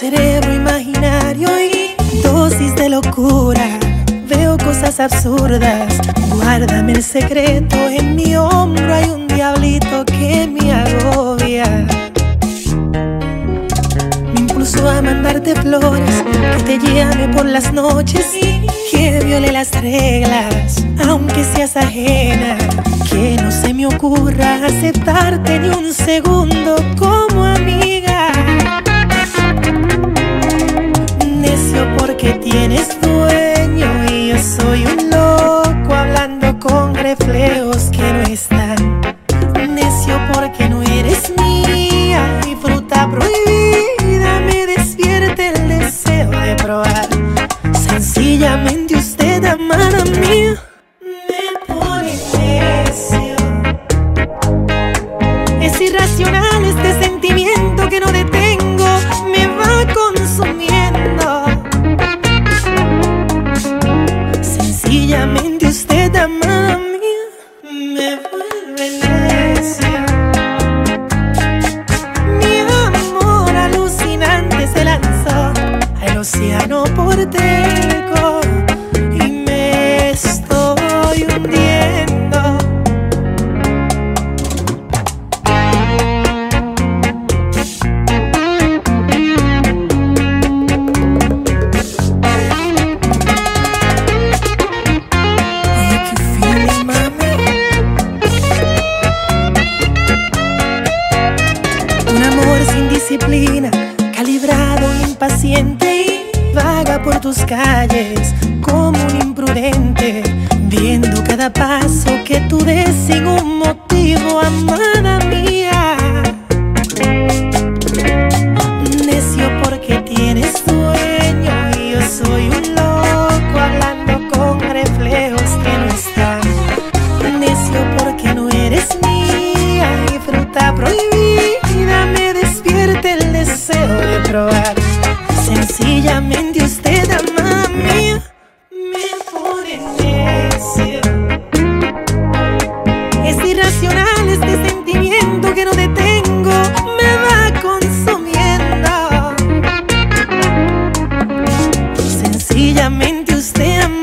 cerebro imaginario y dosis de locura. Veo cosas absurdas. Guárdame el secreto. En mi hombro hay un diablito que me agobia. Me impulsó a mandarte flores, que te llame por las noches y que viole las reglas, aunque seas ajena. Que no se me ocurra aceptarte ni un segundo impaciente y vaga por tus calles como un imprudente, viendo cada paso que tú des sin motivo, amada mía. Necio porque tienes dueño y yo soy un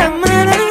the